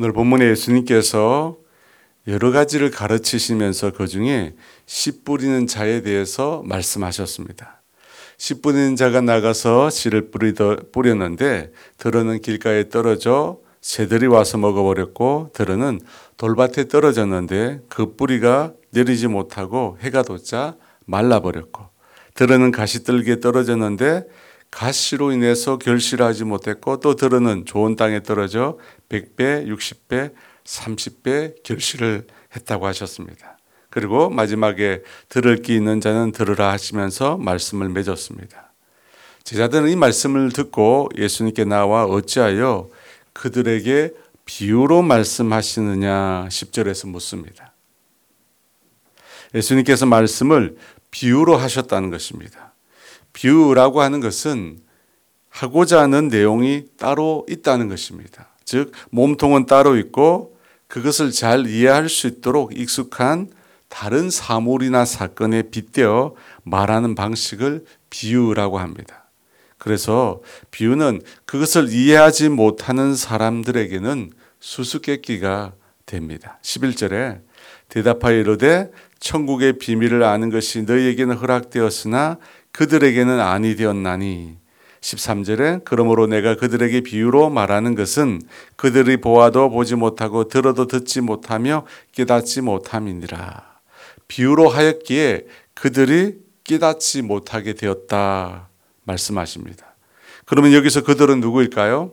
오늘 본문에 예수님께서 여러 가지를 가르치시면서 그 중에 씨 뿌리는 자에 대해서 말씀하셨습니다. 씨 뿌리는 자가 나가서 씨를 뿌렸는데 들어는 길가에 떨어져 새들이 와서 먹어버렸고 들어는 돌밭에 떨어졌는데 그 뿌리가 내리지 못하고 해가 돋자 말라버렸고 들어는 가시떨기에 떨어졌는데 가시로 인해서 결실하지 못했고 또 들어는 좋은 땅에 떨어져 100배, 60배, 30배 결실을 했다고 하셨습니다. 그리고 마지막에 들을 끼 있는 자는 들으라 하시면서 말씀을 맺었습니다. 제자들은 이 말씀을 듣고 예수님께 나와 어찌하여 그들에게 비유로 말씀하시느냐 10절에서 묻습니다. 예수님께서 말씀을 비유로 하셨다는 것입니다. 비유라고 하는 것은 하고자 하는 내용이 따로 있다는 것입니다. 즉, 몸통은 따로 있고 그것을 잘 이해할 수 있도록 익숙한 다른 사물이나 사건에 빗대어 말하는 방식을 비유라고 합니다. 그래서 비유는 그것을 이해하지 못하는 사람들에게는 수수께끼가 됩니다. 11절에 대답하여 이르되 천국의 비밀을 아는 것이 너희에게는 허락되었으나 그들에게는 아니 되었나니 13절에 그러므로 내가 그들에게 비유로 말하는 것은 그들이 보아도 보지 못하고 들어도 듣지 못하며 깨닫지 못함이니라. 비유로 하였기에 그들이 깨닫지 못하게 되었다 말씀하십니다. 그러면 여기서 그들은 누구일까요?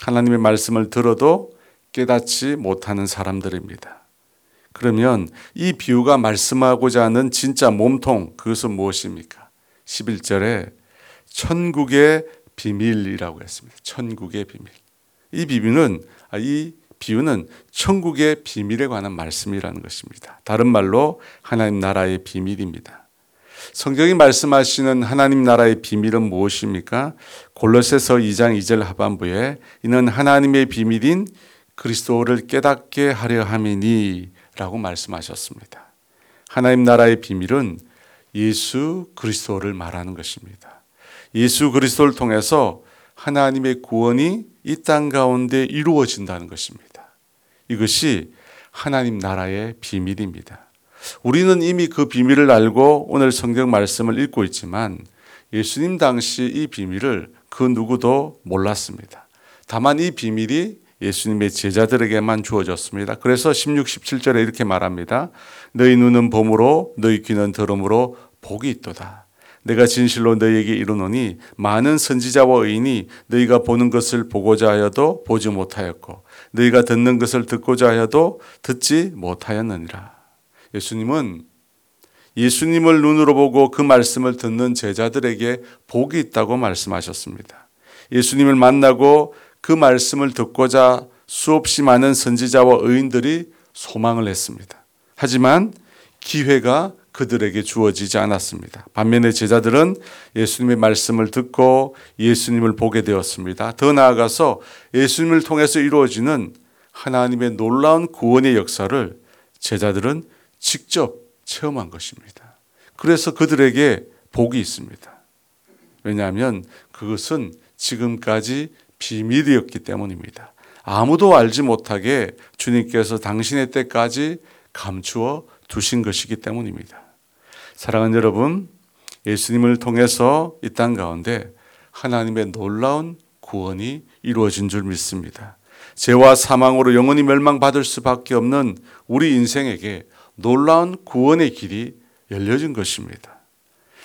하나님의 말씀을 들어도 깨닫지 못하는 사람들입니다. 그러면 이 비유가 말씀하고자 하는 진짜 몸통 그것은 무엇입니까? 11절에 천국의 비밀이라고 했습니다. 천국의 비밀. 이 비밀은 아, 이 비유는 천국의 비밀에 관한 말씀이라는 것입니다. 다른 말로 하나님 나라의 비밀입니다. 성경이 말씀하시는 하나님 나라의 비밀은 무엇입니까? 골로새서 2장 2절 하반부에 이는 하나님의 비밀인 그리스도를 깨닫게 하려 함이니 라고 말씀하셨습니다. 하나님 나라의 비밀은 예수 그리스도를 말하는 것입니다. 예수 그리스도를 통해서 하나님의 구원이 이 땅 가운데 이루어진다는 것입니다. 이것이 하나님 나라의 비밀입니다. 우리는 이미 그 비밀을 알고 오늘 성경 말씀을 읽고 있지만 예수님 당시 이 비밀을 그 누구도 몰랐습니다. 다만 이 비밀이 예수님의 제자들에게만 주어졌습니다. 그래서 16, 17절에 이렇게 말합니다. 너희 눈은 봄으로 너희 귀는 들음으로 복이 있도다. 내가 진실로 너희에게 이르노니 많은 선지자와 의인이 너희가 보는 것을 보고자 하여도 보지 못하였고 너희가 듣는 것을 듣고자 하여도 듣지 못하였느니라. 예수님은 예수님을 눈으로 보고 그 말씀을 듣는 제자들에게 복이 있다고 말씀하셨습니다. 예수님을 만나고 그 말씀을 듣고자 수없이 많은 선지자와 의인들이 소망을 했습니다. 하지만 기회가 그들에게 주어지지 않았습니다. 반면에 제자들은 예수님의 말씀을 듣고 예수님을 보게 되었습니다. 더 나아가서 예수님을 통해서 이루어지는 하나님의 놀라운 구원의 역사를 제자들은 직접 체험한 것입니다. 그래서 그들에게 복이 있습니다. 왜냐하면 그것은 지금까지 비밀이었기 때문입니다. 아무도 알지 못하게 주님께서 당신의 때까지 감추어 두신 것이기 때문입니다. 사랑하는 여러분, 예수님을 통해서 이 땅 가운데 하나님의 놀라운 구원이 이루어진 줄 믿습니다. 죄와 사망으로 영원히 멸망받을 수밖에 없는 우리 인생에게 놀라운 구원의 길이 열려진 것입니다.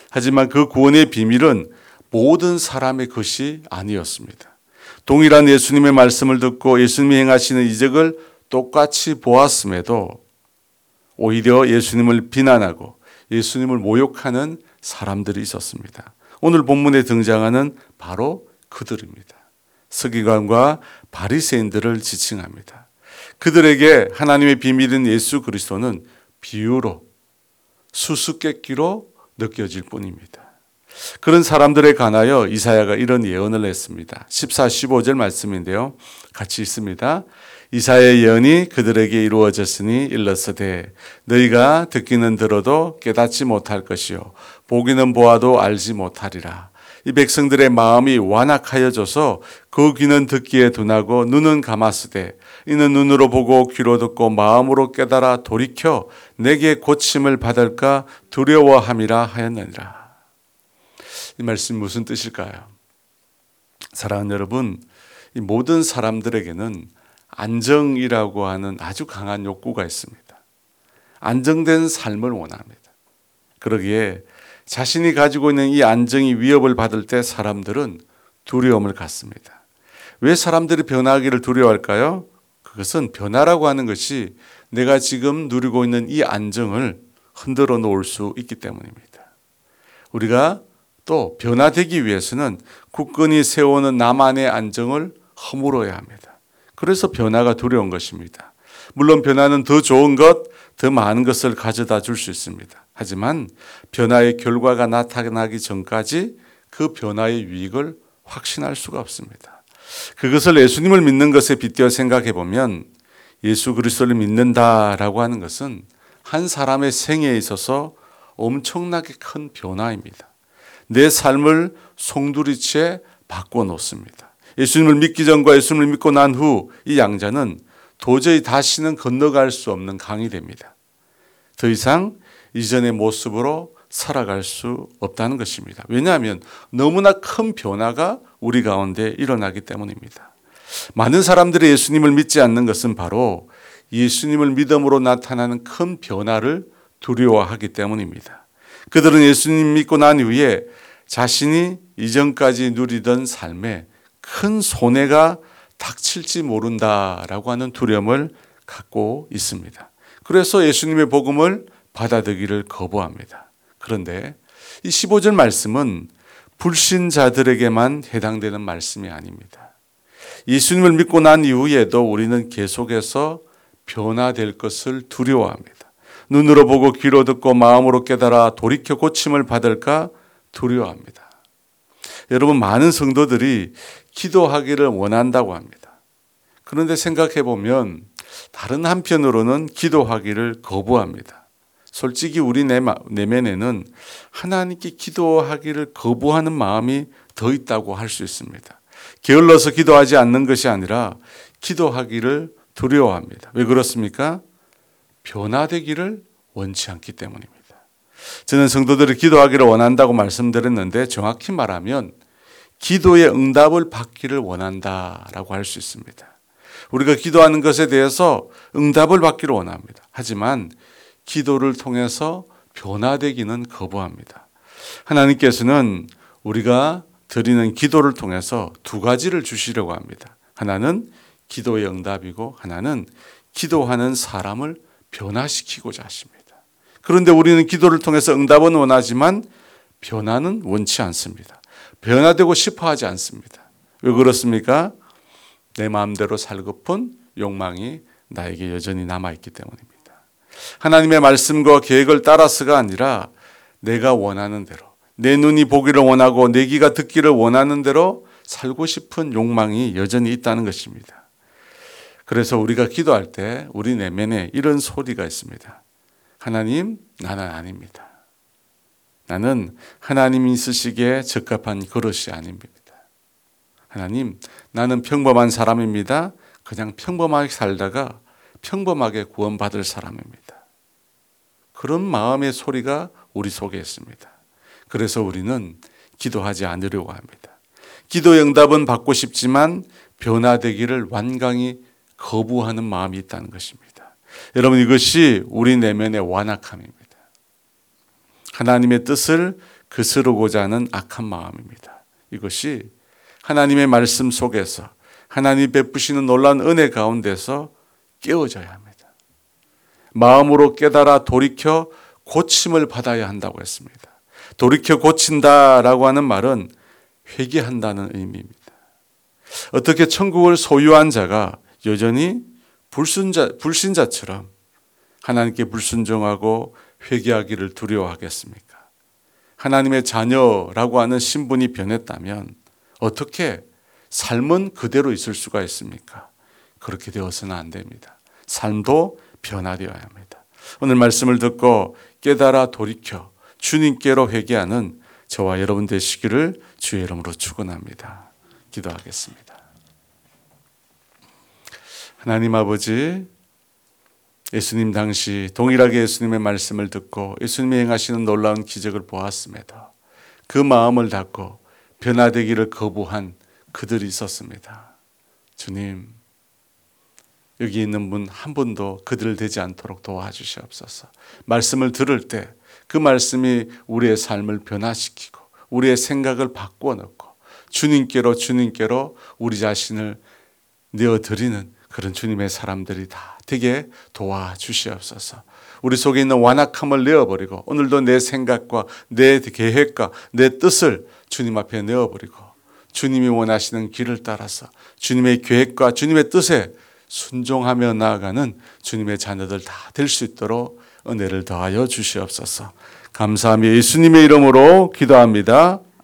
하지만 그 구원의 비밀은 모든 사람의 것이 아니었습니다. 동일한 예수님의 말씀을 듣고 예수님이 행하시는 이적을 똑같이 보았음에도 오히려 예수님을 비난하고 예수님을 모욕하는 사람들이 있었습니다. 오늘 본문에 등장하는 바로 그들입니다. 서기관과 바리새인들을 지칭합니다. 그들에게 하나님의 비밀인 예수 그리스도는 비유로 수수께끼로 느껴질 뿐입니다. 그런 사람들에 관하여 이사야가 이런 예언을 했습니다. 14, 15절 말씀인데요. 같이 있습니다. 이사의 예언이 그들에게 이루어졌으니 일렀으되 너희가 듣기는 들어도 깨닫지 못할 것이요 보기는 보아도 알지 못하리라. 이 백성들의 마음이 완악하여져서 그 귀는 듣기에 둔하고 눈은 감았으되 이는 눈으로 보고 귀로 듣고 마음으로 깨달아 돌이켜 내게 고침을 받을까 두려워함이라 하였느니라. 이 말씀 무슨 뜻일까요? 사랑하는 여러분, 이 모든 사람들에게는 안정이라고 하는 아주 강한 욕구가 있습니다. 안정된 삶을 원합니다. 그러기에 자신이 가지고 있는 이 안정이 위협을 받을 때 사람들은 두려움을 갖습니다. 왜 사람들이 변화하기를 두려워할까요? 그것은 변화라고 하는 것이 내가 지금 누리고 있는 이 안정을 흔들어 놓을 수 있기 때문입니다. 우리가 또 변화되기 위해서는 굳건히 세우는 나만의 안정을 허물어야 합니다. 그래서 변화가 두려운 것입니다. 물론 변화는 더 좋은 것, 더 많은 것을 가져다 줄 수 있습니다. 하지만 변화의 결과가 나타나기 전까지 그 변화의 유익을 확신할 수가 없습니다. 그것을 예수님을 믿는 것에 빗대어 생각해 보면 예수 그리스도를 믿는다라고 하는 것은 한 사람의 생애에 있어서 엄청나게 큰 변화입니다. 내 삶을 송두리째 바꿔 놓습니다. 예수님을 믿기 전과 예수님을 믿고 난 후 이 양자는 도저히 다시는 건너갈 수 없는 강이 됩니다. 더 이상 이전의 모습으로 살아갈 수 없다는 것입니다. 왜냐하면 너무나 큰 변화가 우리 가운데 일어나기 때문입니다. 많은 사람들이 예수님을 믿지 않는 것은 바로 예수님을 믿음으로 나타나는 큰 변화를 두려워하기 때문입니다. 그들은 예수님 믿고 난 이후에 자신이 이전까지 누리던 삶에 큰 손해가 닥칠지 모른다라고 하는 두려움을 갖고 있습니다. 그래서 예수님의 복음을 받아들기를 거부합니다. 그런데 이 15절 말씀은 불신자들에게만 해당되는 말씀이 아닙니다. 예수님을 믿고 난 이후에도 우리는 계속해서 변화될 것을 두려워합니다. 눈으로 보고 귀로 듣고 마음으로 깨달아 돌이켜 고침을 받을까 두려워합니다. 여러분 많은 성도들이 기도하기를 원한다고 합니다. 그런데 생각해 보면 다른 한편으로는 기도하기를 거부합니다. 솔직히 우리 내면에는 하나님께 기도하기를 거부하는 마음이 더 있다고 할 수 있습니다. 게을러서 기도하지 않는 것이 아니라 기도하기를 두려워합니다. 왜 그렇습니까? 변화되기를 원치 않기 때문입니다. 저는 성도들이 기도하기를 원한다고 말씀드렸는데 정확히 말하면 기도의 응답을 받기를 원한다라고 할 수 있습니다. 우리가 기도하는 것에 대해서 응답을 받기를 원합니다. 하지만 기도를 통해서 변화되기는 거부합니다. 하나님께서는 우리가 드리는 기도를 통해서 두 가지를 주시려고 합니다. 하나는 기도의 응답이고 하나는 기도하는 사람을 변화시키고자 하십니다. 그런데 우리는 기도를 통해서 응답은 원하지만 변화는 원치 않습니다. 변화되고 싶어 하지 않습니다. 왜 그렇습니까? 내 마음대로 살고픈 욕망이 나에게 여전히 남아있기 때문입니다. 하나님의 말씀과 계획을 따라서가 아니라 내가 원하는 대로 내 눈이 보기를 원하고 내 귀가 듣기를 원하는 대로 살고 싶은 욕망이 여전히 있다는 것입니다. 그래서 우리가 기도할 때 우리 내면에 이런 소리가 있습니다. 하나님, 나는 아닙니다. 나는 하나님이 쓰시기에 적합한 그릇이 아닙니다. 하나님, 나는 평범한 사람입니다. 그냥 평범하게 살다가 평범하게 구원받을 사람입니다. 그런 마음의 소리가 우리 속에 있습니다. 그래서 우리는 기도하지 않으려고 합니다. 기도 응답은 받고 싶지만 변화되기를 완강히 거부하는 마음이 있다는 것입니다. 여러분 이것이 우리 내면의 완악함입니다. 하나님의 뜻을 그스르고자 하는 악한 마음입니다. 이것이 하나님의 말씀 속에서 하나님 베푸시는 놀란 은혜 가운데서 깨어져야 합니다. 마음으로 깨달아 돌이켜 고침을 받아야 한다고 했습니다. 돌이켜 고친다라고 하는 말은 회개한다는 의미입니다. 어떻게 천국을 소유한 자가 여전히 불순자, 불신자처럼 하나님께 불순종하고 회개하기를 두려워하겠습니까? 하나님의 자녀라고 하는 신분이 변했다면 어떻게 삶은 그대로 있을 수가 있습니까? 그렇게 되어서는 안 됩니다. 삶도 변화되어야 합니다. 오늘 말씀을 듣고 깨달아 돌이켜 주님께로 회개하는 저와 여러분 되시기를 주의 이름으로 축원합니다. 기도하겠습니다. 하나님 아버지 예수님 당시 동일하게 예수님의 말씀을 듣고 예수님이 행하시는 놀라운 기적을 보았습니다. 그 마음을 닫고 변화되기를 거부한 그들이 있었습니다. 주님, 여기 있는 분 한 분도 그들 되지 않도록 도와주시옵소서. 말씀을 들을 때 그 말씀이 우리의 삶을 변화시키고 우리의 생각을 바꾸어 놓고 주님께로 주님께로 우리 자신을 내어 드리는 그런 주님의 사람들이 다 되게 도와주시옵소서. 우리 속에 있는 완악함을 내어버리고 오늘도 내 생각과 내 계획과 내 뜻을 주님 앞에 내어버리고 주님이 원하시는 길을 따라서 주님의 계획과 주님의 뜻에 순종하며 나아가는 주님의 자녀들 다 될 수 있도록 은혜를 더하여 주시옵소서. 감사하며 예수님의 이름으로 기도합니다.